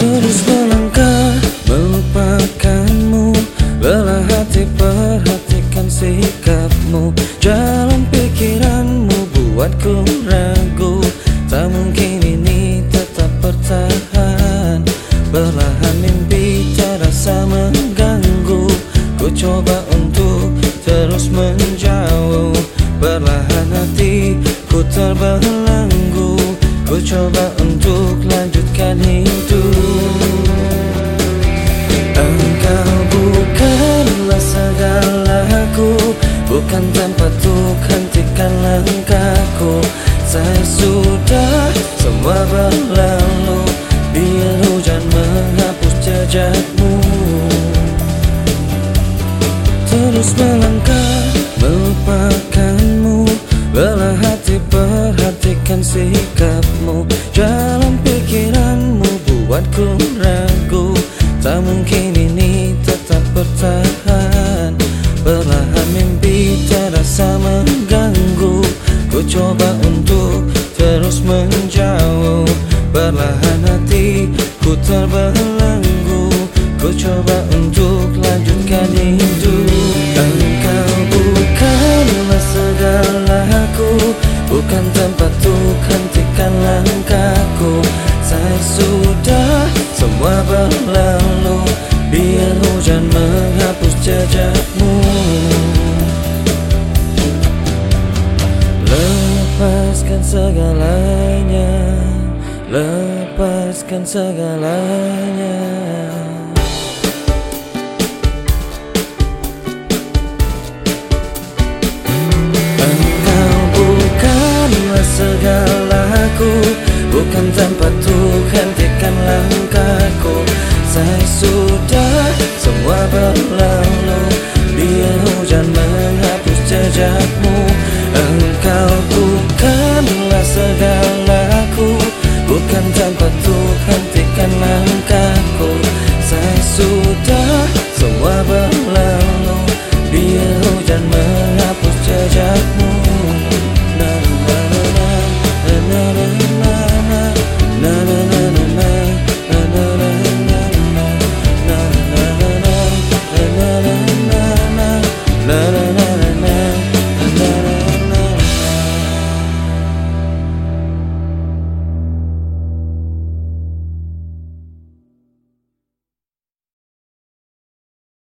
Terus melangkah melupakanmu. Lelah hati perhatikan sikapmu. Jalan pikiranmu buatku ragu. Tak mungkin ini tetap bertahan. Perlahan mimpi terasa mengganggu. Ku coba untuk terus menjauh. Perlahan hati ku terbelenggu. Ku coba untuk lanjutkan hidup Bukan tempat untuk hentikan langkahku. Saya sudah semua berlalu. Biar hujan menghapus jejakmu. Terus melangkah melupakanmu. Lelah hati perhatikan sikapmu. Jalan pikiranmu buatku ragu. Tak mungkin ini tetap bertahan Coba untuk terus menjauh. Perlahan hati ku terbelenggu Ku coba untuk lanjutkan hidup Engkau bukanlah segalaku Bukan tempat untuk hentikan langkahku. Saya sudah semua berlalu Biar hujan menghapus jejakmu Lepaskan segalanya. Lepaskan segalanya. Engkau bukanlah segalaku. Bukan tempat Tuhan hentikan langkahku. Saya sudah semua berlalu. Biar hujan menghapus jejakmu. Engkau